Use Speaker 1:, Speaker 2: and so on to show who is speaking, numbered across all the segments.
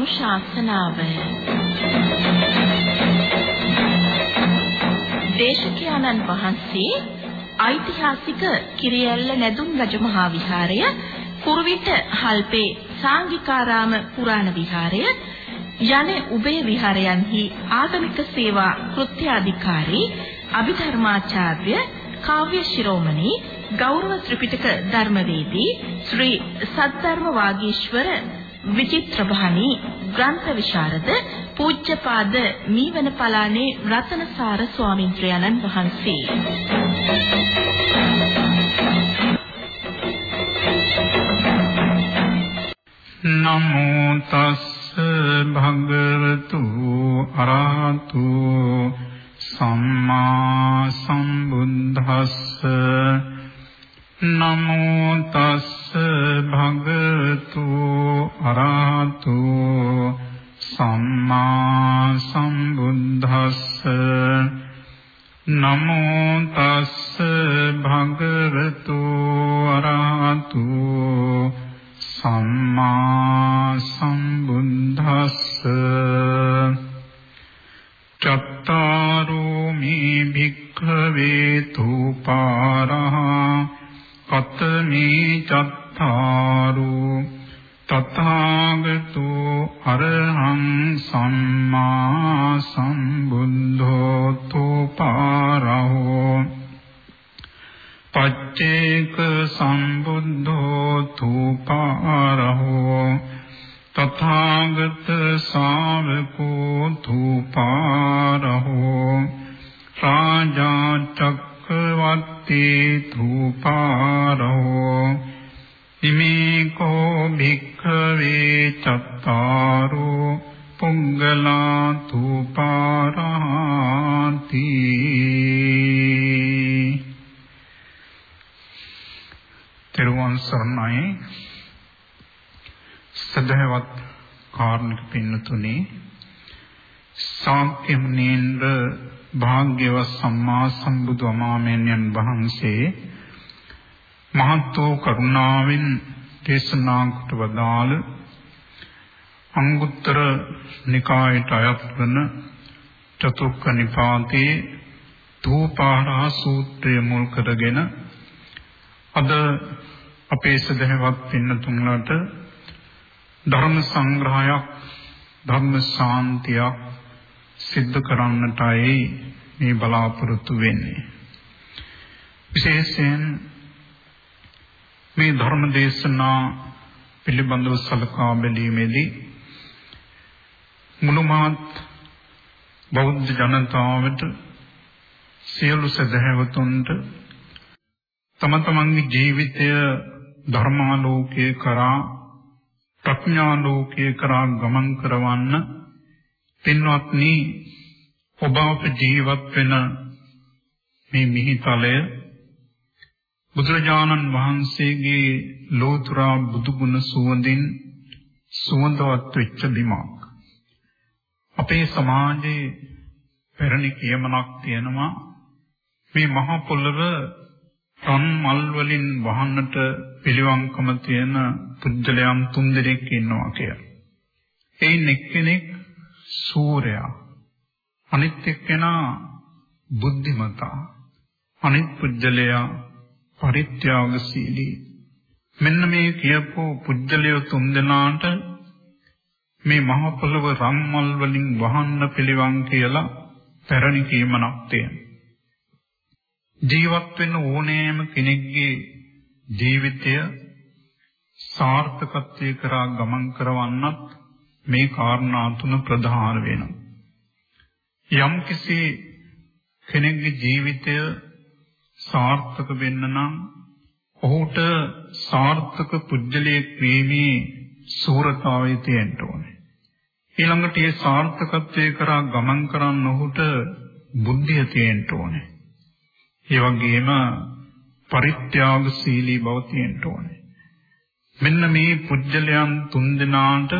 Speaker 1: ධර්මානුශාසනාව දේශකයන්න් වහන්සේ ඓතිහාසික කිරියැල්ල නැදුම් රජමහා විහාරය කුරුවිට හල්පේ සාංගිකාරාම පුරාණ විහාරය යන උභය විහාරයන්හි ආගමික සේවා කෘත්‍යාධිකාරී අභිධර්මාචාර්ය කාව්‍ය ශිරෝමණී ගෞරව ත්‍රිපිටක ධර්මවේදී ශ්‍රී සද්ධර්ම වාගීශ්වර විචිත්‍ර භානි ග්‍රන්ථ විශාරද පූජ්‍යපාද මීවන පලානේ රතනසාර ස්වාමින්ද්‍රයන්න් වහන්සේ.
Speaker 2: නමෝ තස්ස භගවතු අරහතු සම්මා සම්බුද්දස්ස. නමෝ තස්ස නමෝ පුංගලා තුපාරහාති තෙරුවන් සරණයි। සදහවත් කාර්මික පින්නතුනේ සාක්‍යමුනේන්ද්‍ර භාග්‍යවත් සම්මා සම්බුදු අමාමෙන්යන් වහන්සේ මහත්ෝ කරුණාවෙන් දේශනා කොට වදාළ අංගුත්තර නිකායට අයත් වන චතුක්ක නිපාතේ දූපාරා සූත්‍රය මුල් කරගෙන අද අපේ සදහවත් පින්නතුන්ලාට ධර්ම සංග්‍රහයක් ධර්ම ශාන්තියක් සිද්ධ කරන්නටයි මේ බලාපොරොත්තු වෙන්නේ. විශේෂයෙන් මේ ධර්ම දේශනා පිළිබඳව සලකා බැලීමේදී මුළුමහත් බෞද්ධ ජනතාවට සියලු සදහැවතුන්ට තම තමන්ගේ ජීවිතය ධර්මාලෝකයේ කරා ප්‍රඥාලෝකයේ කරා ගමන් කරවන්න පින්වත්නි ඔබ අප ජීවත් වෙන මේ මිහිතලය බුදුරජාණන් වහන්සේගේ ලෝතුරා බුදුගුණ සුවඳින් සුවඳවත් වෙච්ච බිමක්. අපේ සමාජයේ පැරණි කියමනක් තියෙනවා මේ මහ පොළව රන් මල් වලින් වහන්නට පිළිවන්කම තියෙන පුජ්‍යලයන් තුන්දෙනෙක් ඉන්නවා කියලා. එයින් එක්කෙනෙක් සූර්යයා. අනිත් එක්කෙනා බුද්ධිමතා. අනිත් පුජ්‍යලයා පරිත්‍යාගශීලී මෙන්න මේ කියපු පුජ්‍යලය තුන්දෙනාට මේ මහ පොළව රම්මල් වලින් වහන්න පිළිවන් කියලා පැරණි කීමනක් තියෙනවා ජීවත් වෙන්න ඕනෑම කෙනෙක්ගේ ජීවිතය සාර්ථකත්වයේ කරා ගමන් කරවන්නත් මේ කාරණා තුන ප්‍රධාන වෙනවා යම් කිසි කෙනෙක්ගේ ජීවිතය සාර්ථක වෙන්න නම් ඔහුට සාර්ථක පුජ්‍යලයක් වීමේ සූරතාවය තියෙන්න ඕනේ. ඊළඟට ඒ සාර්ථකත්වයේ කරා ගමන් කරන්න ඔහුට බුද්ධිය තියෙන්න ඕනේ. ඒ වගේම පරිත්‍යාගශීලී බව තියෙන්න ඕනේ. මෙන්න මේ පුජ්‍යලයන් තුන්දෙනාට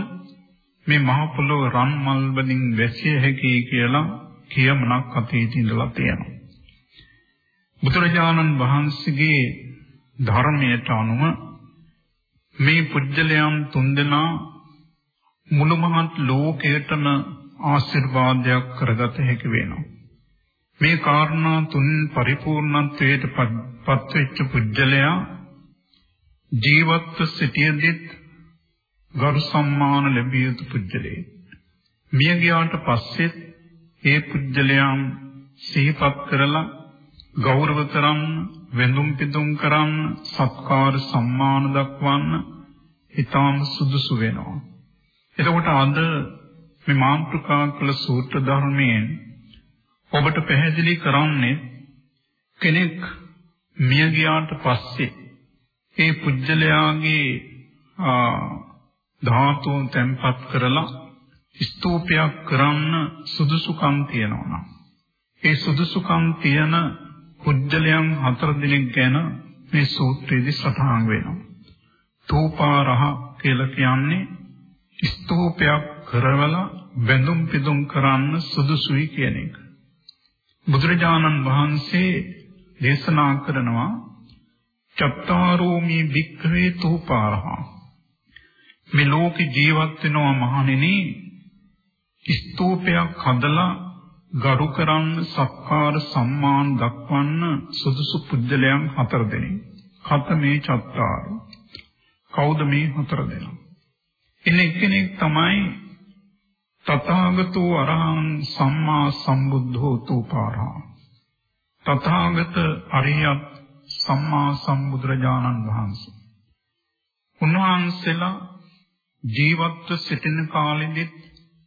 Speaker 2: මේ මහ පොළොව රන් මල් වලින් වැසිය හැකි කියලා කියමනක් අතීතේ ඉඳලා තියෙනවා. බුදුරජාණන් වහන්සේගේ ධර්මයට අනුව මේ පුජ්‍යලයන් තුන්දෙනා මුළු මහත් ලෝකයටම ආශිර්වාදයක් කරගත හැකි වෙනවා. මේ කාරණා තුන් පරිපූර්ණත්වයට පත්වෙච්ච පුජ්‍යලයා ජීවත්ව සිටියදිත් ගරු සම්මාන ලැබිය යුතු පුජ්‍යලේ. මිය ගියාට පස්සෙත් ඒ පුජ්‍යලයන් සිහිපත් කරලා ගෞරව කරන්න, වෙඳුම් පිදුම් කරන්න, සත්කාර සම්මාන දක්වන්න ඊටාම සුදුසු වෙනවා. එතකොට අද මේ මාන්ත්‍රිකා කළ සූත්‍ර ධර්මයෙන් ඔබට පැහැදිලි කරන්නේ කෙනෙක් මිය ගියාට පස්සේ ඒ පුජ්‍යලයාගේ ධාතුන් තැන්පත් කරලා ස්තූපයක් කරන්න සුදුසුකම් තියනවා ඒ සුදුසුකම් තියන පුජ්‍යලයන් හතර දිනක් ගැන මේ සූත්‍රයේදී සටහන් වෙනවා. තූපාරහ කියලා කියන්නේ ස්තූපයක් කරවලා බැඳුම් පිදුම් කරන්න සුදුසුයි කියන එක. බුදුරජාණන් වහන්සේ දේශනා කරනවා චත්තාරෝමි භික්ඛවේ තූපාරහ මේ ලෝකේ ජීවත් වෙනවා මහණෙනි ස්තූපයක් හදලා ගරු කරන්න සක්කාර සම්මාන දක්වන්න සුදුසු පුජ්‍යලයන් හතර දෙනෙක්. කත මේ චත්තාරු. කවුද මේ හතර දෙනා? ඉන්නේ එක්කෙනෙක් තමයි තථාගතෝ අරහං සම්මා සම්බුද්ධෝ තූපාරා. තථාගත අරියත් සම්මා සම්බුදුරජාණන් වහන්සේ. උන්වහන්සේලා ජීවත්ව සිටින කාලෙදිත්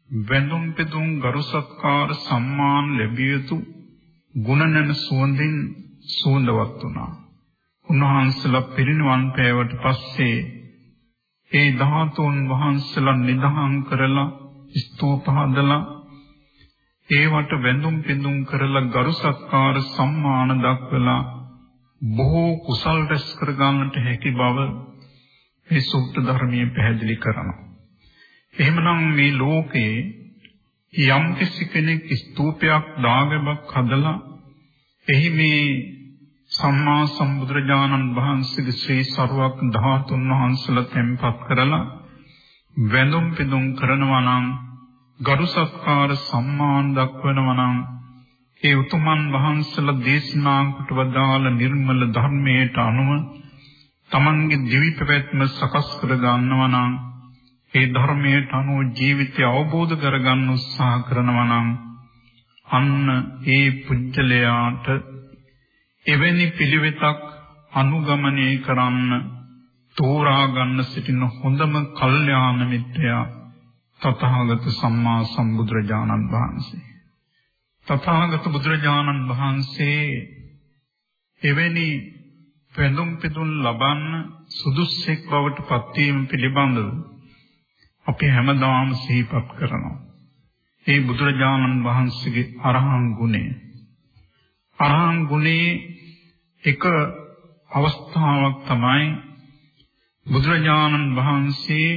Speaker 2: වැඳුම් පෙදුම් ගරු සත්කාර සම්මාන ලැබිය යුතු ගුණනන සුවඳින් සුවඳවත් වුණා. උන්වහන්සේලා පිරිනිවන් පෑවට පස්සේ ඒ ධාතුන් වහන්සේලා නිදහම් කරලා ස්තූප හදලා ඒවට වැඳුම් පිඳුම් කරලා ගරු සත්කාර සම්මාන දක්වලා බොහෝ කුසල් රැස් කර ගන්නට හැකි බව මේ සූත්‍ර ධර්මයේ පැහැදිලි කරනවා. එහෙමනම් මේ ලෝකේ යම් කෙනෙක් ස්තූපයක් දාගමක් හදලා එහි මේ සම්මා සම්බුදුරජාණන් වහන්සේගේ ශ්‍රී සරුවක් ධාතුන් වහන්සේලා තැන්පත් කරලා වැඳුම් පිදුම් කරනවා නම් ගරු සත්කාර සම්මාන දක්වනවා නම් ඒ උතුමන් වහන්සේලා දේශනා කොට වදාළ නිර්මල ධර්මයට අනුව තමන්ගේ දිවි පැවැත්ම සකස් කර ගන්නවා නම් ඒ ධර්මයට අනුව ජීවිතය අවබෝධ කරගන්න උත්සාහ කරනවා නම් අන්න ඒ පුජ්‍යලයාට එවැනි පිළිවෙතක් අනුගමනය කරන්න තෝරා ගන්න සිටින හොඳම කල්යාණ මිත්‍රයා තථාගත සම්මා සම්බුදුරජාණන් වහන්සේ. තථාගත බුදුරජාණන් වහන්සේ එවැනි පෙඳුම් පිදුම් ලබන්න සුදුස්සෙක් බවට පත්වීම පිළිබඳව අපි හැමදාම සිහිපත් කරනවා. ඒ බුදුරජාණන් වහන්සේගේ අරහං ගුණය. අරහං ගුණේ එක අවස්ථාවක් තමයි බුදුරජාණන් වහන්සේ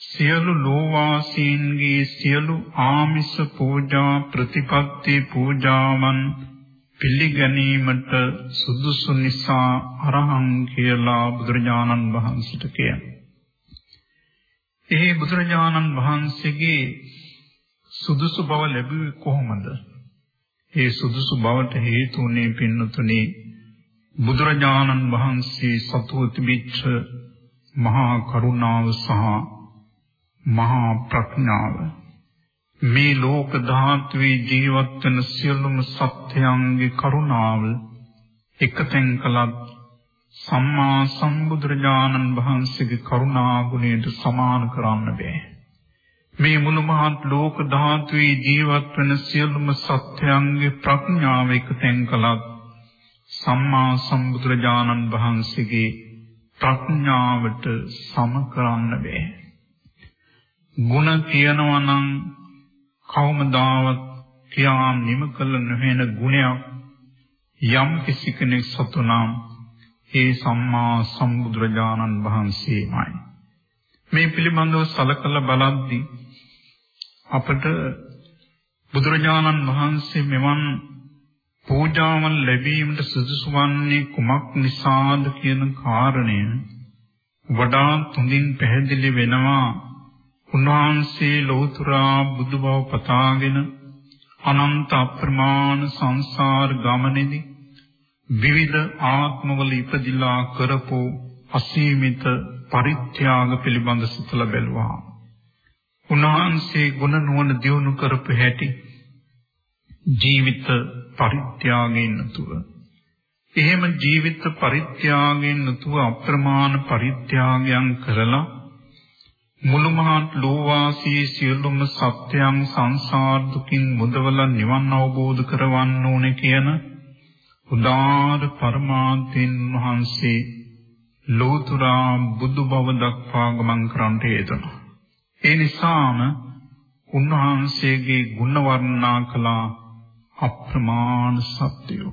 Speaker 2: සියලු ලෝවාසීන්ගේ සියලු ආමිස පූජා ප්‍රතිපත්ති පූජාවන් පිළිගැනීමට සුදුසු නිසා අරහං කියලා බුදුරජාණන් වහන්සේට කියනවා. ඒ බුදුරජාණන් වහන්සේගේ සුදුසු බව ලැබුවේ කොහොමද? ඒ සුදුසු බවට හේතු වුණේ පින්නතුනේ බුදුරජාණන් වහන්සේ සතුව තිබිච්ච මහා කරුණාව සහ මහා ප්‍රඥාව මේ ලෝක ධාතුවේ ජීවත් වෙන සියලුම සත්‍යයන්ගේ කරුණාව එකතෙන් කළත් සම්මා සම්බුදුරජාණන් වහන්සේගේ කරුණා ගුණයට සමාන කරන්න බෑ. මේ මුළු මහත් ලෝක ධාතුවේ ජීවත් වෙන සියලුම සත්‍යයන්ගේ ප්‍රඥාව එකතෙන් කළත් සම්මා සම්බුදුරජාණන් වහන්සේගේ ප්‍රඥාවට සම කරන්න බෑ. ಗುಣ කියනවා නම් කවමදාවත් කියා නිම කළ නොවන ගුණයක් යම් කිසි කෙනෙක් සතුනම් ඒ සම්මා සම්බුදුරජාණන් වහන්සේමයි. මේ පිළිබඳව සලකලා බලද්දී අපට බුදුරජාණන් වහන්සේ මෙවන් පූජාවන් ලැබීමට සුදුසු වන්නේ කුමක් නිසාද කියන කාරණය වඩා තුඳින් පැහැදිලි වෙනවා උන්වහන්සේ ලෝතුරා බුදු බව පතාගෙන අනන්ත අප්‍රමාණ සංසාර ගමනේදී විවිධ ආත්මවල ඉපදිලා කරපු අසීමිත පරිත්‍යාග පිළිබඳ සිතලා බැලුවා. උන්වහන්සේ ගුණ නුවණ දියුණු කරපු හැටි ජීවිත පරිත්‍යාගයෙන් නතුව එහෙම ජීවිත පරිත්‍යාගයෙන් නතුව අප්‍රමාණ පරිත්‍යාගයන් කරලා මුළු මහත් ලෝවාසී සියලුම සත්‍යයන් සංසාර දුකින් මුදවලා නිවන් අවබෝධ කරවන්න ඕනේ කියන උදාර පරමාර්ථයෙන් වහන්සේ ලෝතුරා බුදු බව දක්වා ගමන් කරන්නට යෙදුණා. ඒ නිසාම උන්වහන්සේගේ ගුණ වර්ණනා කළා අප්‍රමාණ සත්‍යෝ.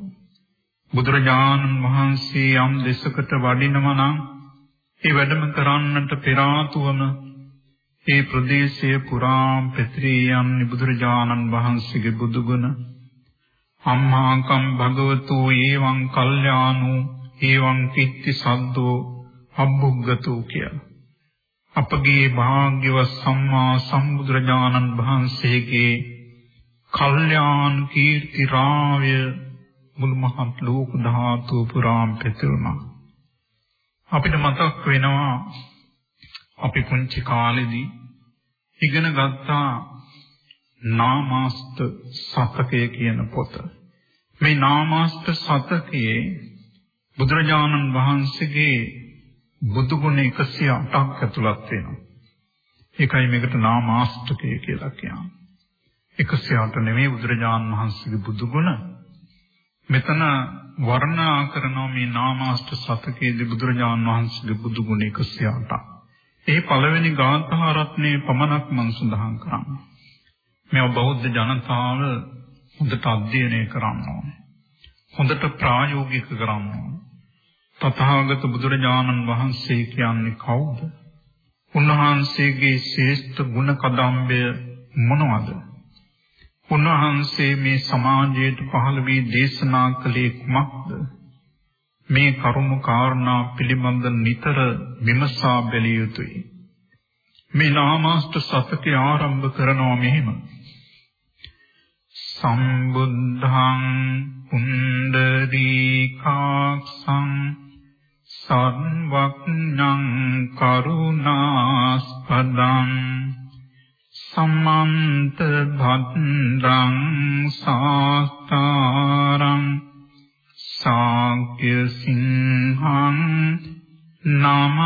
Speaker 2: බුදුරජාණන් වහන්සේ යම් දෙසකට වඩිනවා නම් ඒ වැඩම කරන්නට පෙර ආතුවම ඒ ප්‍රදේශයේ පුරාම් පෙත්‍රී යන්නේ බුදුරජාණන් වහන්සේගේ බුදුගුණ අම්මාකම් භගවතු ඒවං කල්යාණෝ ඒවං කිත්ති සද්දෝ අබ්බුග්ගතෝ කියලා. අපගේ භාග්‍යවත් සම්මා සම්බුදුරජාණන් වහන්සේගේ කල්යාණ කීර්ති රාවය මුළු මහත් ලෝක ධාතු පුරාම් පෙතුණා. අපිට මතක් වෙනවා අපි පුංචි කාලෙදී ඉගෙන ගත්තා නාමාස්ත සතකය කියන පොත. මේ නාමාස්ත සතකයේ බුදුරජාණන් වහන්සේගේ බුදු ගුණ 108ක් ඇතුළත් වෙනවා. ඒකයි මේකට නාමාස්තකය කියලා කියන්නේ. 108 නෙමෙයි බුදුරජාණන් වහන්සේගේ බුදු ගුණ. මෙතන වර්ණනා කරනවා මේ නාමාස්ත සතකයේදී බුදුරජාණන් වහන්සේගේ බුදු ගුණ 108ක්. ඒ පළවෙනි ගාථා රත්නයේ පමණක් මම සඳහන් කරන්නේ. මේ බෞද්ධ ජනතාව හොඳට අධ්‍යයනය කරන්න ඕනේ. හොඳට ප්‍රායෝගික කරන්න ඕනේ. තථාගත බුදුරජාණන් වහන්සේ කියන්නේ කවුද? උන්වහන්සේගේ ශ්‍රේෂ්ඨ ගුණ කදම්බය මොනවද? උන්වහන්සේ මේ සමාජයට පහළ වී දේශනා කළේ කුමක්ද? මේ කරුණු කාරණා පිළිබඳ නිතර විමසා බැලිය යුතුයි. මේ නාමාස්ත සතකේ ආරම්භ කරනවා මෙහෙම. සම්බුද්ධං පුණ්ඩරීකාක්ෂං සර්වඥං කරුණාස්පදං සම්මන්ත භද්රං සාස්තාරං සාක්‍ය සිංහං නමාම්‍යහම්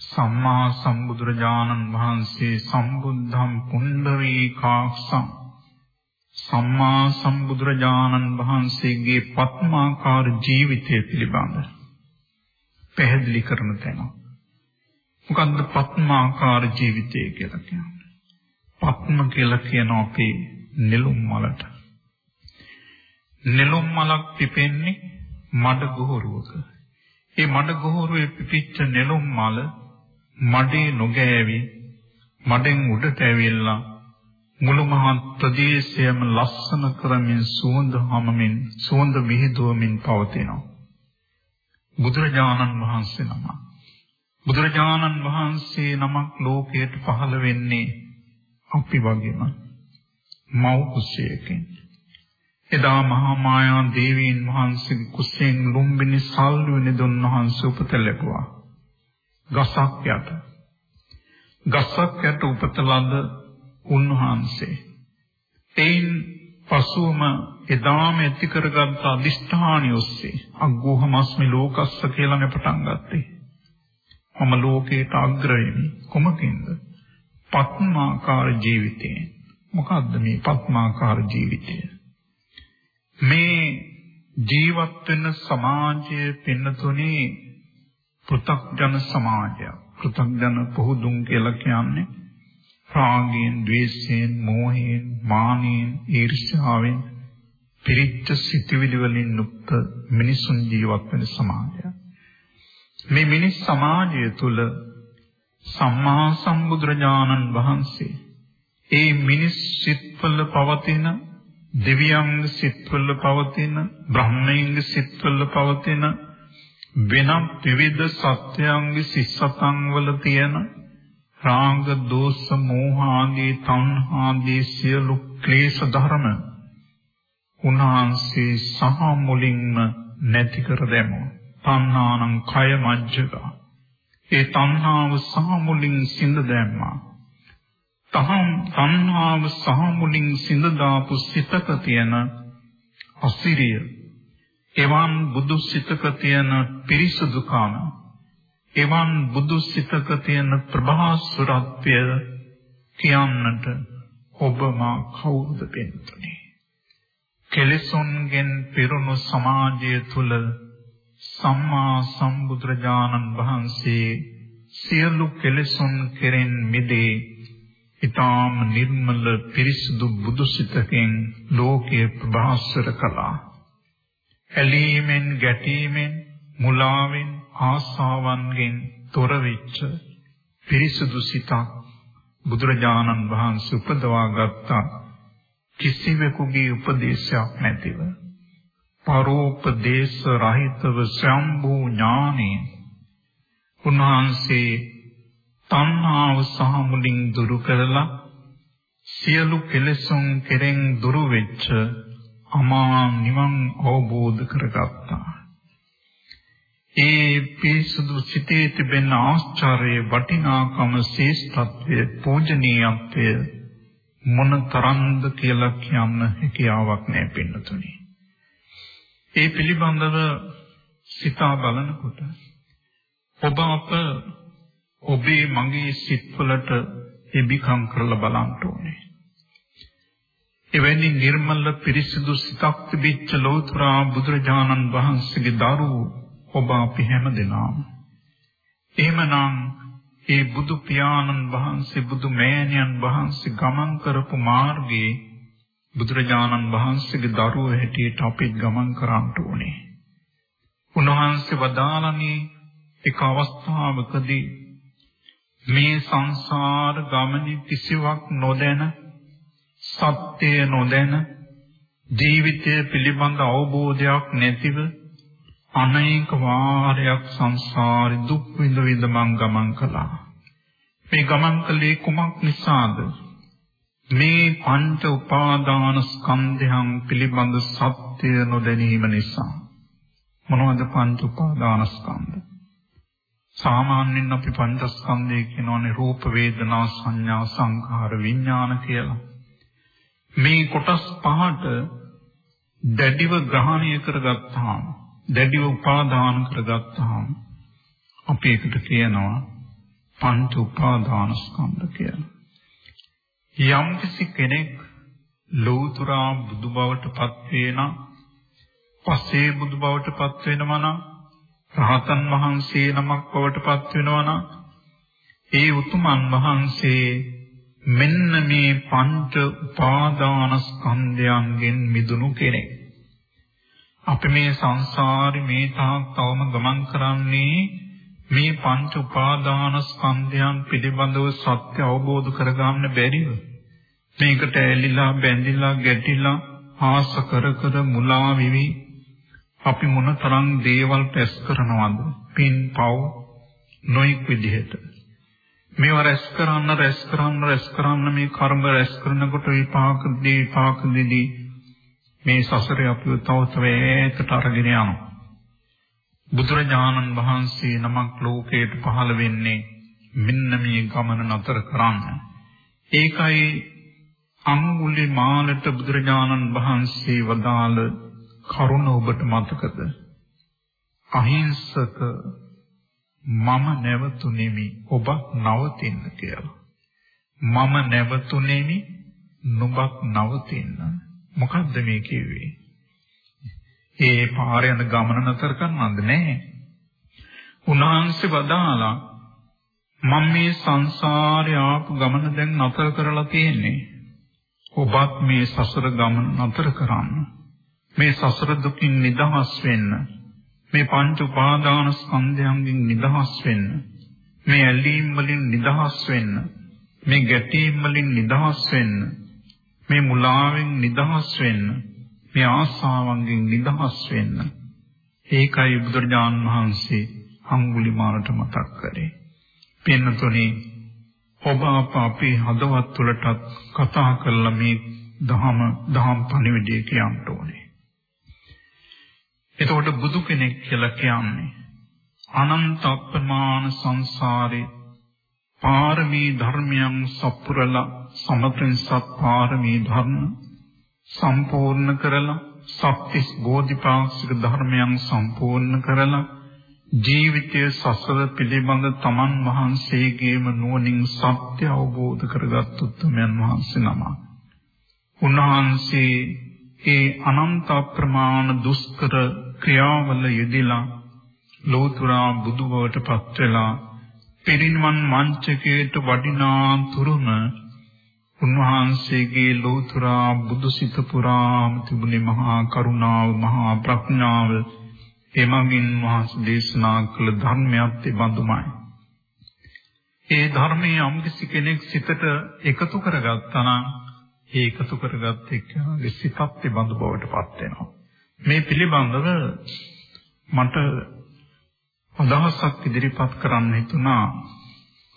Speaker 2: සම්මා සම්බුදුරජාණන් වහන්සේ සම්බුද්ධම් පුණ්ඩරීකාක්ෂං සම්මා සම්බුදුරජාණන් වහන්සේගේ පත්මාකාර ජීවිතය පිළිබඳ පැහැදිලි කරන තැන. මොකද්ද පත්මාකාර ජීවිතය කියලා කියන්නේ? පත්ම කියලා කියන අපේ නෙළුම් මලට. නෙළුම් මලක් පිපෙන්නේ මඩ ගොහරුවක. ඒ මඩ ගොහරුවේ පිපිච්ච නෙළුම් මල මඩේ නොගෑවි මඩෙන් උඩට ඇවිල්ලා මුළු මහත් ප්‍රදේශයම ලස්සන කරමින් සුවඳ හමමින් සුවඳ විහිදුවමින් පවතිනවා. බුදුරජාණන් වහන්සේ නම. බුදුරජාණන් වහන්සේ නමක් ලෝකයට පහළ වෙන්නේ අපි වගේම මව් කුසයකින්. එදා මහා මායා දේවීන් වහන්සේගේ කුසෙන් ලුම්බිනි සල්ලුවනේ දුන් වහන්සේ උපත ලැබුවා. ගසක් යට. ගසක් යට උපත ලද උන්වහන්සේ. එයින් පසුවම එදාම ඇති කරගත් අදිෂ්ඨානිය ඔස්සේ අග්ගෝහමස්මි ලෝකස්ස කියලානේ පටන් ගත්තේ. මම ලෝකයට අග්‍ර වෙමි. කොමකින්ද? පත්මාකාර ජීවිතයෙන්. මොකද්ද මේ පත්මාකාර ජීවිතය? මේ ජීවත් වෙන සමාජයේ පින්නතුනේ පෘථග්ජන සමාජයක්. පෘථග්ජන පොහුදුන් කියලා කියන්නේ රාගයෙන්, ද්වේෂයෙන්, මෝහයෙන්, මානෙන්, ඊර්ෂ්‍යාවෙන් පිරිච්ච සිටිවිලි වලින් යුක්ත මිනිසුන් ජීවත් වෙන සමාජයක්. මේ මිනිස් සමාජය තුල සම්මා සම්බුදුරජාණන් වහන්සේ ඒ මිනිස් සිත්වල පවතින දෙවියන්ගේ සිත්වල පවතින බ්‍රහ්මයන්ගේ සිත්වල පවතින වෙනත් විවිධ සත්‍යයන්ගේ සිස්සතන් වල තියෙන රාග දෝෂ මෝහ ආදී තණ්හාදී සියලු ක්ලේශ ධර්ම උන්වහන්සේ සහ මුලින්ම නැති කර දැමුවා. තණ්හානම් කය මජ්ජක. ඒ තණ්හාව සහ මුලින් සිඳ දැම්මා. තහම් තණ්හාව සහ මුලින් සිඳ දාපු සිතක තියෙන අසිරිය එවන් බුදු සිතක තියෙන පිරිසුදුකම එවන් බුදු සිතක තියෙන ප්‍රභාස්වරත්වය කියන්නට ඔබ මා කවුද පෙන්තුනේ කෙලෙසුන්ගෙන් පිරුණු සමාජය තුල සම්මා සම්බුදුරජාණන් වහන්සේ සියලු කෙලෙසුන් කෙරෙන් මිදේ ඊටාම නිර්මල පිරිසුදු බුදුසිතකින් ලෝකයේ ප්‍රභාස්වර කළා. ඇලීමෙන් ගැටීමෙන් මුලාවෙන් ආසාවන්ගෙන් තොර වෙච්ච පිරිසුදු සිතක් බුදුරජාණන් වහන්සේ උපදවා ගත්තා. කිසිවෙකුගේ උපදේශයක් නැතිව. පරෝපදේශ රහිතව සම්භූ ඥානෙ උන්වහන්සේ තණ්හාව සහ මුලින් දුරු කරලා සියලු කෙලෙසුන් කෙරෙන් දුරු වෙච්ච අමා නිවන් අවබෝධ කරගත්තා. ඒ පිරිසුදු සිතේ තිබෙන ආශ්චර්ය වටිනාකම ශ්‍රේෂ්ඨත්වය පූජනීයත්වය මොන තරම්ද කියලා කියන්න හැකියාවක් නැහැ පින්නතුනි. ඒ පිළිබඳව සිතා බලනකොට ඔබ අප ඔබේ මගේ සිත්වලට එබිකම් කරලා බලන්න ඕනේ. එවැනි නිර්මල පිරිසිදු සිතක් තිබිච්ච ලෝතර බුදුරජාණන් වහන්සේගේ දරුවෝ ඔබ අපි හැමදෙනාම. එහෙමනම් ඒ බුදු පියාණන් වහන්සේ බුදු මෑණියන් වහන්සේ ගමන් කරපු මාර්ගයේ බුදුරජාණන් වහන්සේගේ දරුවෝ හැටියට අපිත් ගමන් කරන්න ඕනේ. උන්වහන්සේ වදාළනේ එක අවස්ථාවකදී මේ සංසාර ගමනේ කිසිවක් නොදැන සත්‍ය නොදැන ජීවිතය පිළිබඳ අවබෝධයක් නැතිව අනේක වාරයක් සංසාරේ දුක් විඳ විඳ මං ගමන් කළා. මේ ගමන් කළේ කුමක් නිසාද? මේ පංච උපාදාන ස්කන්ධයන් පිළිබඳ සත්‍ය නොදැනීම නිසා. මොනවද පංච උපාදාන ස්කන්ධ? සාමාන්‍යයෙන් අපි පංචස්කන්ධය කියනවානේ රූප වේදනා සංඥා සංඛාර විඥාන කියලා. මේ කොටස් පහට දැඩිව ග්‍රහණය කරගත්තාම දැඩිව උපාදාන කරගත්තාම අපි ඒකට කියනවා පංච උපාදාන ස්කන්ධ කියලා. යම්කිසි කෙනෙක් ලෞතුරා බුදු බවට පත් වේනා පස්සේ බුදු බවට පත් වෙනවා නම් රහතන් වහන්සේ නමක් බවට පත් වෙනවා නම් ඒ උතුමන් වහන්සේ මෙන්න මේ පංච උපාදාන ස්කන්ධයන්ගෙන් මිදුණු කෙනෙක්. අපි මේ සංසාරේ මේ තාක් තවම ගමන් කරන්නේ මේ පංච උපාදාන ස්කන්ධයන් පිළිබඳව සත්‍ය අවබෝධ කරගන්න බැරිව. මේකට ඇලිලා බැඳිලා ගැටිලා ආස කර කර මුලා විවි අපි මොනතරම් දේවල් පැස් කරනවද? පින් පව් නොයික් විදිහට. මේවා රැස් කරන්න රැස් කරන්න රැස් කරන්න මේ කර්ම රැස් කරනකොට විපාක දී විපාක දෙදී මේ සසරේ අපිව තව තව ඈතට අරගෙන යනවා බුදුරජාණන් වහන්සේ නමක් ලෝකයට පහළ වෙන්නේ මෙන්න මේ ගමන නතර කරන්න ඒකයි අඟුලි මාලට බුදුරජාණන් වහන්සේ වදාළ කරුණ ඔබට මතකද? අහිංසක මම නැවතුනේමි ඔබ නවතින්න කියලා. මම නැවතුනේමි නුඹක් නවතින්න. මොකද්ද මේ කිව්වේ? ඒ පාර යන ගමන නතර කරනවද නැහැ. උන්වහන්සේ වදාලා මම මේ සංසාරේ ආපු ගමන දැන් නතර කරලා තියෙන්නේ. ඔබත් මේ සසර ගමන නතර කරන්න. මේ සසර දුකින් නිදහස් වෙන්න මේ පංච උපාදාන ස්කන්ධයන්ගෙන් නිදහස් වෙන්න මේ ඇලීම් වලින් නිදහස් වෙන්න මේ ගැටීම් වලින් නිදහස් වෙන්න මේ මුලාවෙන් නිදහස් වෙන්න මේ ආසාවන්ගෙන් නිදහස් වෙන්න ඒකයි බුදුරජාන් වහන්සේ අඟුලිමාලට මතක් කරේ. පින්නතුනේ ඔබ අප අපේ හදවත් තුළටත් කතා කරලා මේ දහම දහම් පණිවිඩය කියන්න ඕනේ. එතකොට බුදු කෙනෙක් කියලා කියන්නේ අනන්ත අප්‍රමාණ සංසාරේ පාරමී ධර්මයන් සපුරලා සමතෙන් සත් පාරමී ධර්ම සම්පූර්ණ කරලා සත්‍තිස් බෝධිපාක්ෂික ධර්මයන් සම්පූර්ණ කරලා ජීවිතයේ සසර පිළිබඳ තමන් වහන්සේගේම නුවණින් සත්‍ය අවබෝධ කරගත් උත්තරමයන් වහන්සේ නම. උන්වහන්සේ ඒ අනන්ත ප්‍රමාණ දුෂ්කර ක්‍රියාවල යෙදিলা ලෝතුරා බුදු බවට පත් වෙලා පිරිනිවන් මංචකයට වඩිනා තුරුම උන්වහන්සේගේ ලෝතුරා බුදුසිත පුරාම තිබුණේ මහා කරුණාව මහා ප්‍රඥාව එමගින් වහන්සේ දේශනා කළ ධර්මයත් ඒ බඳුමයි. ඒ ධර්මයේ යම්කිසි කෙනෙක් සිතට එකතු කරගත්තා නම් ඒ එකතු කරගත් එක්කගේ සිතත් ඒ බඳු බවට පත් වෙනවා. මේ පිළිබඳව මට අදහසක් ඉදිරිපත් කරන්න හිතුණා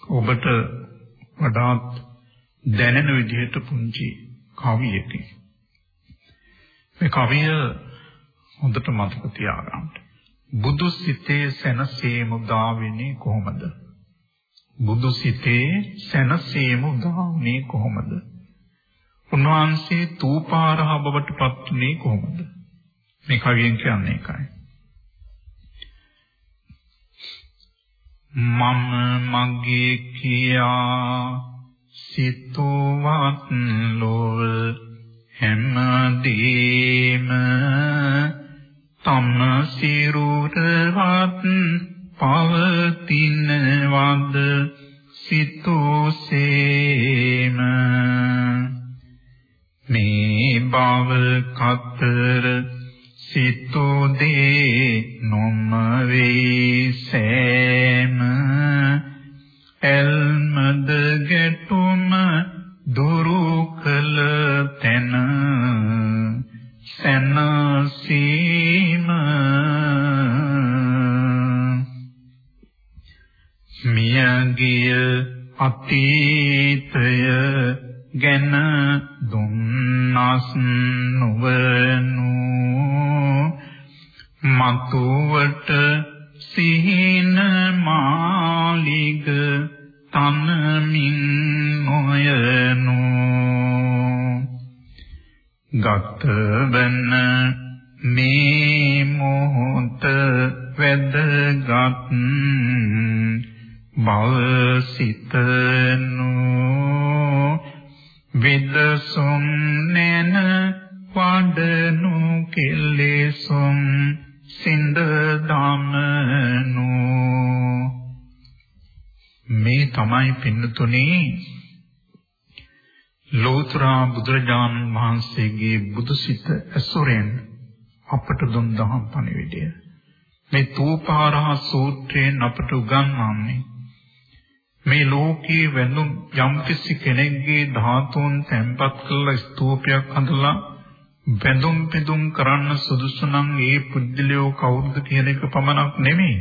Speaker 2: ඔබට වඩාත් දැනෙන විදිහට පුංචි කවියකින්. මේ කවිය හොඳට මතක තියාගන්න. බුදු සිතේ සැනසීම උදා වෙන්නේ කොහොමද? බුදු සිතේ සැනසීම උදා වෙන්නේ කොහොමද? උන්වහන්සේ තූපාරහ බවට පත්ුනේ කොහොමද? මේ කවියෙන් කියන්නේ ඒකයි. මම මගේ කියා සිතුවත් ලොව හැමදේම තම සිරුරවත් පවතිනවද සිතෝසේම. මේ බව කතර සිතෝදේ නොම වේ සෑම එල්මද ගැටුම දුරු කළ තැන සනසීම. මියගිය අතීතය ගැන දුන්නස් නොවනු. මතුවට සිහින මාලිග තනමින් නොයනු. ගතවන මේ මොහොත වැදගත් බවසිතනු විදසුම් නැන වඩනු කෙලෙසුම් සින්ද දමනු. මේ තමයි පින්නතුනේ ලෝතර බුදුරජාණන් වහන්සේගේ බුදුසිත ඇසුරෙන් අපට දුන් දහම් පණිවිඩය. මේ තූපාරහ සූත්‍රයෙන් අපට උගන්වන්නේ මේ ලෝකයේ වැඳුම් යම්කිසි කෙනෙක්ගේ ධාතුන් තැන්පත් කළ ස්තූපයක් හදලා වැඳුම් පිදුම් කරන්න සුදුසු නම් ඒ පුද්ගලයෝ කවුරුද කියන එක පමණක් නෙමෙයි.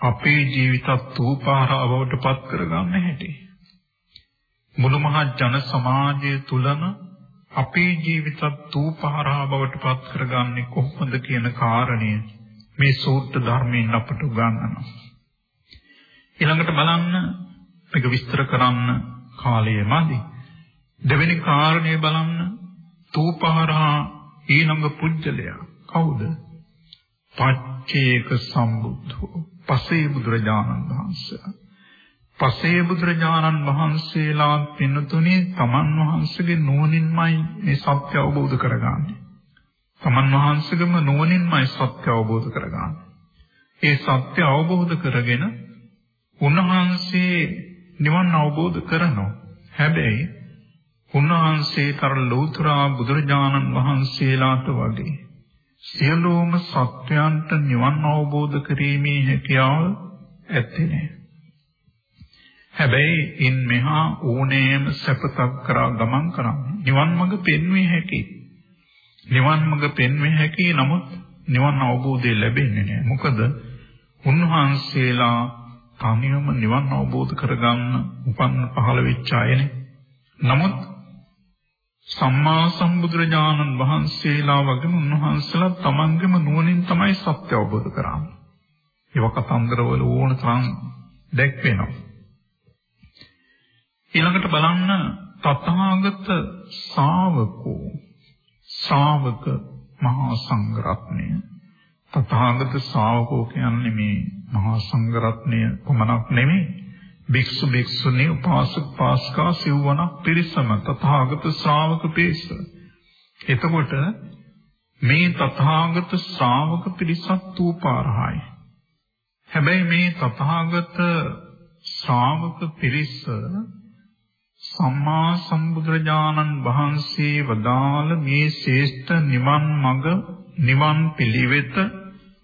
Speaker 2: අපේ ජීවිතත් තූපාරවවට පත් කරගන්න හැටි. මුළු මහත් ජන සමාජය තුලම අපේ ජීවිතත් තූපාරවවට පත් කරගන්නේ කොහොමද කියන කාරණය මේ සූත්‍ර ධර්මයෙන් අපට උගන්වනවා. ඊළඟට බලන්න මේක විස්තර කරන්න කාලය මදි. දෙවෙනි කාරණේ බලන්න. තූපහරා ඊළඟ පුජ්‍යලයා කවුද? පච්චේක සම්බුද්ධෝ පසේ බුදුරජාණන් වහන්සේ. පසේ බුදුරජාණන් වහන්සේලා පින්නතුනේ තමන් වහන්සේගේ නුවණින්මයි මේ සත්‍ය අවබෝධ කරගන්නේ. තමන් වහන්සේගම නුවණින්මයි සත්‍ය අවබෝධ කරගන්නේ. ඒ සත්‍ය අවබෝධ කරගෙන උන්වහන්සේ නිවන් අවබෝධ කරනවා. හැබැයි උන්වහන්සේතර ලෞතර බුදුරජාණන් වහන්සේලාට වගේ සියලුම සත්වයන්ට නිවන් අවබෝධ කිරීමේ හැකියාව ඇත්තේ නැහැ. හැබැයි ඉන් මෙහා ඕනෑම සැපතක් කරා ගමන් කරන්නේ නිවන් මඟ පෙන්විය හැකි. නිවන් මඟ පෙන්විය හැකි නමුත් නිවන් අවබෝධය ලැබෙන්නේ නැහැ. මොකද උන්වහන්සේලා තනියම නිවන් අවබෝධ කරගන්න උපන්න පහළ වෙච්ච අයනේ. නමුත් සම්මා සම්බුදුරජාණන් වහන්සේලා වගේම උන්වහන්සේලා තමන්ගේම නුවණින් තමයි සත්‍ය අවබෝධ කරන්නේ. ඒව කතන්දරවල ඕන තරම් දැක්වෙනවා. ඊළඟට බලන්න තථාගත ශාවකෝ ශාවක මහා සංඝරත්නය තථාගත ශාවකෝ කියන්නේ මේ මහා සංඝරත්නය පමණක් නෙමෙයි භික්ෂු භික්ෂුණී උපාසක පාස්කා සිව්වණක් පිරිසම තථාගත ශ්‍රාවක පිරිස. එතකොට මේ තථාගත ශ්‍රාවක පිරිසත් උපාරහයි. හැබැයි මේ තථාගත ශ්‍රාවක පිරිස සම්මා සම්බුදුරජාණන් වහන්සේ වදාළ මේ ශ්‍රේෂ්ඨ නිවන් මඟ නිවන් පිළිවෙත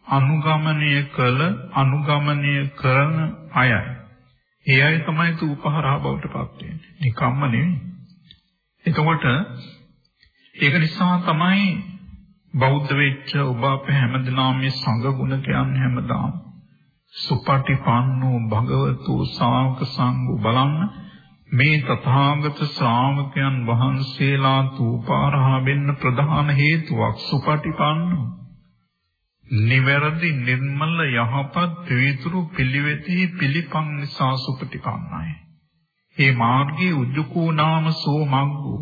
Speaker 2: අනුගමනය කළ අනුගමනය කරන අයයි. ඒ අය තමයි තූපහරා බවට පත් වෙන්නේ. නිකම්ම නෙවෙයි. එතකොට ඒක නිසා තමයි බෞද්ධ වෙච්ච ඔබ අපේ හැමදෙනාම මේ සංඝ ගුණ කියන්නේ හැමදාම සුපටිපන්නෝ භගවතු ශාවක සංඝ බලන්න මේ තථාගත ශ්‍රාවකයන් වහන්සේලා තූපාරහා වෙන්න ප්‍රධාන හේතුවක් සුපටිපන්නෝ නිවැරදි නිර්මල යහපත් ත්‍රිවිතුරු පිළිවෙතෙහි පිළිපන් නිසා සුපටිපන්නයි. මේ මාර්ගයේ උජ්ජකෝ නාම සෝ මග්ගෝ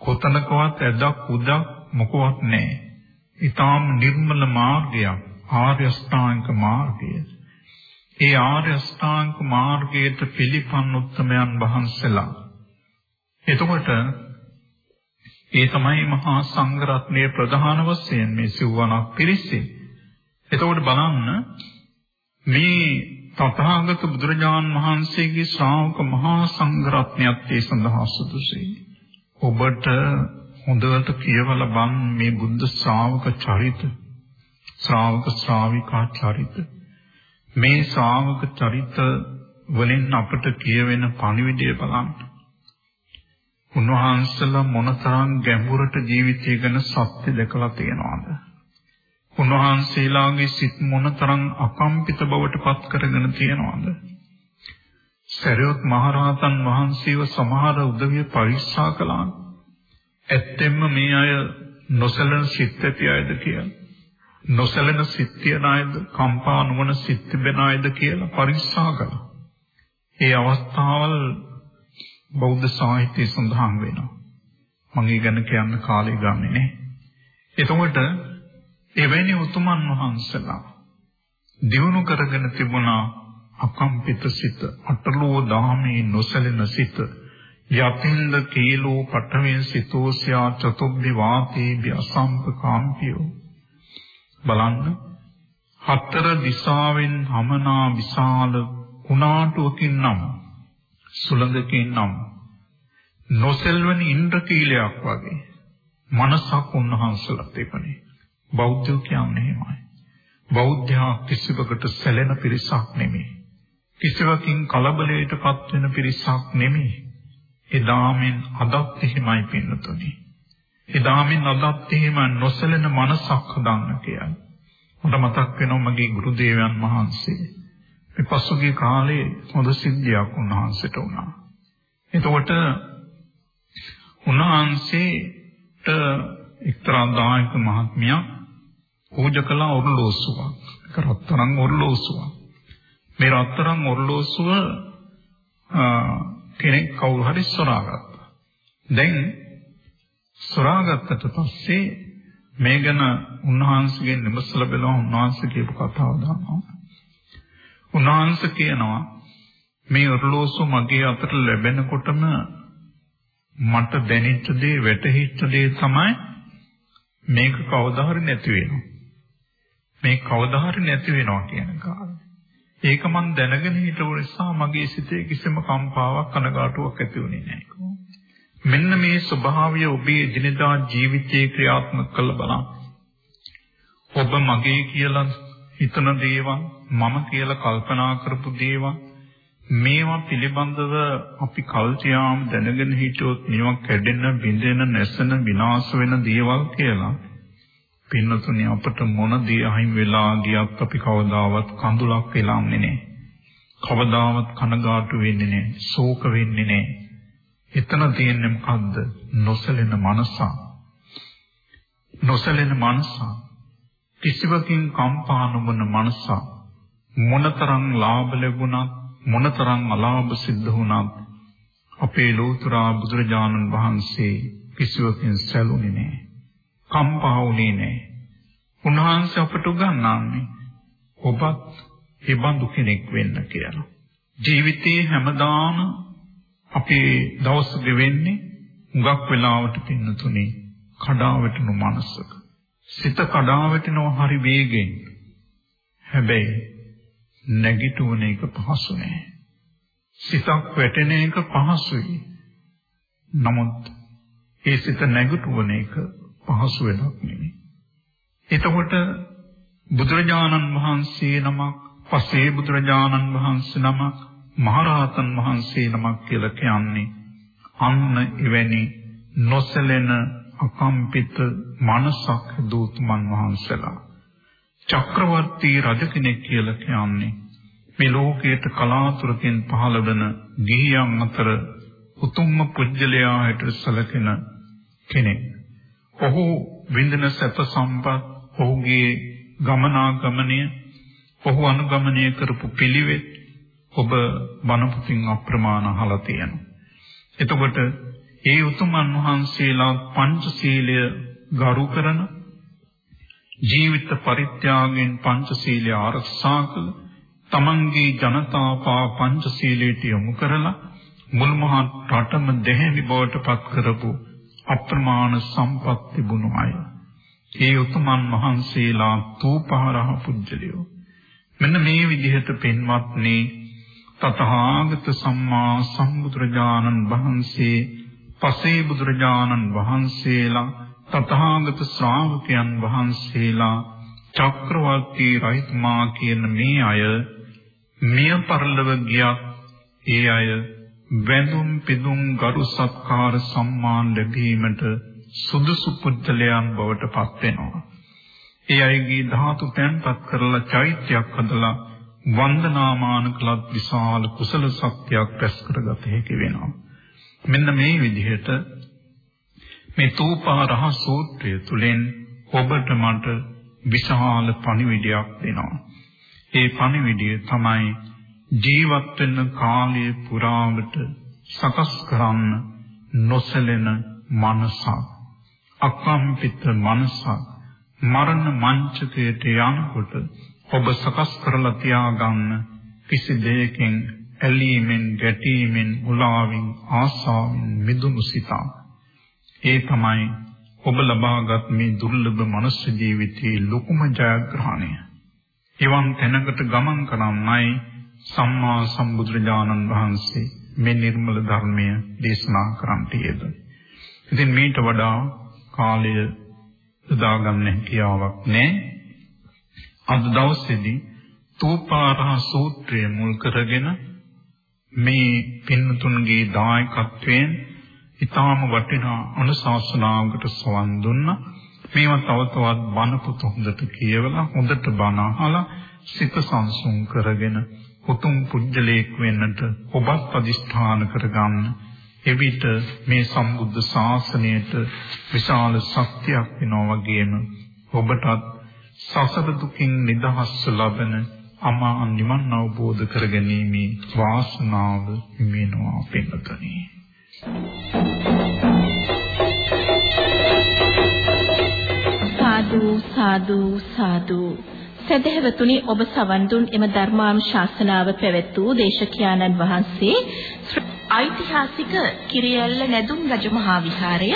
Speaker 2: කොතනකවත් ඇදක් උදක් මොකවත් නැහැ. ඊටාම් නිර්මල මාර්ගයක් ආර්ය අෂ්ටාංග මාර්ගය. ඒ ආර්ය අෂ්ටාංග මාර්ගයට පිළිපන් උත්තමයන් වහන්සේලා. එතකොට ඒ තමයි මහා සංඝරත්නයේ ප්‍රධාන වශයෙන් මේ සිව්වණක් පිරිසේ. එතකොට බලන්න මේ තථාගත බුදුරජාන් වහන්සේගේ ශ්‍රාවක මහා සංඝරත්නයත් ඒ සඳහා සුදුසුයි. ඔබට හොඳට කියවලා බන් මේ බුද්ධ ශ්‍රාවක චරිත ශ්‍රාවක ශ්‍රාවිකා චරිත මේ ශ්‍රාවක චරිත වලින් අපට කියවෙන පණිවිඩය බලන්න. උන්වහන්සේලා මොනතරම් ගැඹුරට ජීවිතය ගැන සත්‍ය දැකලා තියෙනවද? උන්වහන්සේලාගේ සිත් මොනතරම් අකම්පිත බවට පත් කරගෙන තියෙනවද? සරියොත් මහරහතන් වහන්සේව සමහර උදවිය පරික්ෂා කළා. ඇත්තෙන්ම මේ අය නොසලන සිත් ඇති අයද කියලා. නොසලන සිත් තියන අයද, කම්පා නොවන සිත් තිබෙන අයද කියලා පරික්ෂා කළා. ඒ අවස්ථාවල් බෞද්ධ සාහිත්‍යයේ සඳහන් වෙනවා. මම ඒ ගැන කියන්න කාලය ගන්නෙ නෑ. එතකොට එවැනි උතුමන් වහන්සලා දිනු කරගෙන තිබුණා අකම්පිත සිත අටලෝ දාමේ නොසලෙන සිත යතින්ද කීලෝ පඨමෙන් සිතෝස්යා චතුබ්බි වාතේ බි අසම්පකාම්පියෝ. බලන්න හතර දිශාවෙන් හමනා විශාල කුණාටුවකින් නම් සුළඟකින් නම් නොසෙල්වන ඉන්ද්‍රකීලයක් වගේ මනසක් උන්වහන්සේලා තිබුණේ. බෞද්ධයෝ කියන්නේ එහෙමයි. බෞද්ධයා කිසිවකට සැලෙන පිරිසක් නෙමෙයි. කිසිවකින් කලබලයටපත් වෙන පිරිසක් නෙමෙයි. එදාමින් අදත් එහෙමයි පින්නතුනි. එදාමින් අදත් එහෙම නොසැලෙන මනසක් හදන්න කියන්නේ. මට මතක් වෙනවා මගේ ගුරු දේවයන් වහන්සේ. මේ පසුගිය කාලේ හොඳ සිද්ධියක් උන්වහන්සේට වුණා. එතකොට උන්වහන්සේට එක්තරා දායක මහත්මියක් පූජා කළ ඔරලෝසුවක්. ඒක රත්තරන් ඔරලෝසුවක්. මේ රත්තරන් ඔරලෝසුව කෙනෙක් කවුරු හරි සොරාගත්තා. දැන් සොරාගත්තට පස්සේ මේ ගැන උන්වහන්සේගෙන් විමසලා බලනවා උන්වහන්සේ කියපු කතාව දානවා. උන්වහන්සේ කියනවා මේ ඔරලෝසුව මගේ අතට ලැබෙනකොටම මට දැනෙච්ච දේ වැටහිච්ච දේ තමයි මේක කවදා හරි නැති වෙනවා. මේ කවදා හරි නැති වෙනවා කියන කාරණා. ඒක මම දැනගෙන හිටව නිසා මගේ සිතේ කිසිම කම්පාවක් කනගාටුවක් ඇති වුණේ නැහැ. මෙන්න මේ ස්වභාවය ඔබේ දිනදා ජීවිතයේ ක්‍රියාත්මක කළ බලන්න. ඔබ මගේ කියලා හිතන දේවල් මම කියලා කල්පනා කරපු දේවල් මේවා පිළිබඳව අපි කල්තියාම දැනගෙන හිටියොත් මේවා කැඩෙන, බිඳෙන, නැසෙන, විනාශ වෙන දේවල් කියලා පින්නතුනි අපට මොන දේ අහිමි වෙලා ගියත් අපි කවදාවත් කඳුලක් වෙලාන්නේ නැහැ. කවදාවත් කනගාටු වෙන්නේ නැහැ. ශෝක වෙන්නේ නැහැ. එතන තියෙන්නේ මොකද්ද? නොසලෙන මනස. නොසලෙන මනස. කිසිවකින් කම්පා නොවන මනස. මොනතරම් ලාභ ලැබුණත් මොනතරම් අලාභ සිද්ධ වුණත් අපේ ලෝතුරා බුදුරජාණන් වහන්සේ කිසිවකින් සැලුනේ නැහැ. කම්පා වුණේ නැහැ. උන්වහන්සේ අපට උගන්වන්නේ ඔබත් ඒ බඳු කෙනෙක් වෙන්න කියලා. ජීවිතේ හැමදාම අපේ දවස් ගෙවෙන්නේ හුඟක් වෙලාවට පින්නතුනේ කඩාවැටෙනු මනසක. සිත කඩාවැටෙනවා හරි වේගෙන්. හැබැයි නැගිටුවන එක පහසු නෑ. සිතක් වැටෙන එක පහසුයි. නමුත් ඒ සිත නැගිටුවන එක පහසු වෙනක් නෙමෙයි. එතකොට බුදුරජාණන් වහන්සේ නමක්, පසේ බුදුරජාණන් වහන්සේ නමක්, මහරහතන් වහන්සේ නමක් කියලා කියන්නේ අන්න එවැනි නොසලෙන අකම්පිත මනසක් දූතුමන් වහන්සලා. චක්‍රවර්ති රජ කෙනෙක් කියලා කියන්නේ මේ ලෝකයට කලාතුරකින් පහළ වෙන ගිහියන් අතර උතුම්ම පුජ්‍යලයා හැට සැලකෙන කෙනෙක්. ඔහු විඳින සැප සම්පත් ඔහුගේ ගමනාගමනය ඔහු අනුගමනය කරපු පිළිවෙත් ඔබ බණ පුතින් අප්‍රමාණ අහලා තියෙනවා. එතකොට ඒ උතුමන් වහන්සේලා පංචශීලය ගරු කරන ජීවිත පරිත්‍යාගයෙන් පංචශීලය ආරක්ෂා කළ තමන්ගේ ජනතාවා පංචශීලයට යොමු කරලා මුල් මහත් රටම දෙහැමි බවට පත් කරපු අප්‍රමාණ සම්පත් තිබුණු අය. ඒ උතුමන් වහන්සේලා තූපහරහ පුජ්‍යලියෝ. මෙන්න මේ විදිහට පින්වත්නි තථාගත සම්මා සම්බුදුරජාණන් වහන්සේ පසේ බුදුරජාණන් වහන්සේලා තථාගත ශ්‍රාවකයන් වහන්සේලා චක්‍රවර්ති රහිතමා කියන මේ අය මිය පරලව ගියත් ඒ අය වැඳුම් පිදුම් ගරු සත්කාර සම්මාන ලැබීමට සුදුසු පුද්ගලයන් බවට පත් වෙනවා. ඒ අයගේ ධාතු තැන්පත් කරලා චෛත්‍යයක් හදලා වන්දනාමාන කළත් විශාල කුසල ශක්තියක් රැස් කරගත හැකි වෙනවා. මෙන්න මේ විදිහට මේ තූපාරහ සූත්‍රය තුලින් ඔබට මට විශාල පණිවිඩයක් දෙනවා. ඒ පණිවිඩය තමයි ජීවත් වෙන කාලය පුරාවට සකස් කරන්න නොසැලෙන මනසක්. අකම්පිත මනසක්. මරණ මංචකයට යනකොට ඔබ සකස් කරලා තියාගන්න කිසි දෙයකින් ඇලීමෙන් ගැටීමෙන් මුලාවෙන් ආසාවෙන් මිදුණු සිතක් ඒ තමයි ඔබ ලබාගත් මේ දුර්ලභ මනුස්ස ජීවිතයේ ලොකුම ජයග්‍රහණය. එවන් තැනකට ගමන් කරන්නයි සම්මා සම්බුදුරජාණන් වහන්සේ මේ නිර්මල ධර්මය දේශනා කරන්නට යෙදුනේ. ඉතින් මේට වඩා කාලය යොදාගන්න හැකියාවක් නැහැ. අද දවසේදී තූපාරහ සූත්‍රය මුල් කරගෙන මේ පින්නතුන්ගේ දායකත්වයෙන් ඊටාම වටිනා අනුශාසනාවකට සවන් දුන්නා. මේවා තව තවත් බණ පොත හොඳට කියවලා හොඳට බණ අහලා සිත සංසුන් කරගෙන උතුම් පුජ්‍යලයක් වෙන්නට ඔබත් අදිෂ්ඨාන කරගන්න. එවිට මේ සම්බුද්ධ ශාසනයට විශාල ශක්තියක් වෙනවා වගේම ඔබටත් සසර දුකින් නිදහස් ලබන අමා නිවන් අවබෝධ කරගැනීමේ වාසනාව හිමිනවා පින්වතුනි.
Speaker 1: සාදු සාදු සාදු සදහැවතුනි ඔබ සවන් දුන් එම ධර්මානුශාසනාව පැවැත් වූ දේශකයාණන් වහන්සේ ඓතිහාසික කිරියැල්ල නැදුම් රජමහා විහාරය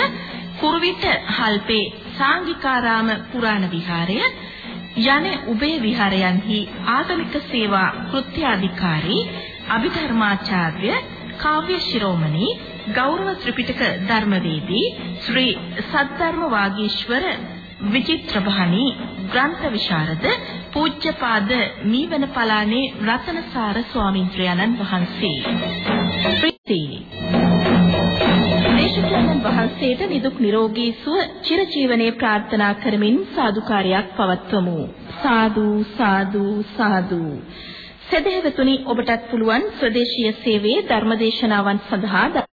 Speaker 1: කුරුවිට හල්පේ සාංගිකාරාම පුරාණ විහාරය යන උභය විහාරයන්හි ආගමික සේවා කෘත්‍යාධිකාරී අභිධර්මාචාර්ය කාව්‍ය ශිරෝමණී ගෞරව ත්‍රිපිටක ධර්මවේදී ශ්‍රී සද්ධර්ම වාගීශ්වර විචිත්‍රභානි ග්‍රන්ථ විශාරද පූජ්‍යපාද මීවන පලානේ රතනසාර ස්වාමින්ද්‍රයන්න් වහන්සේ ප්‍රීති දේශකයන්න් වහන්සේ වහන්සේට නිදුක් නිරෝගී සුව චිරජීවනයේ ප්‍රාර්ථනා කරමින් සාදුකාරයක් පවත්වමු. සාදු සාදු සාදු. සදහෙවතුනි ඔබටත් පුළුවන් ස්වදේශීය සේවයේ ධර්මදේශනාවන් සඳහා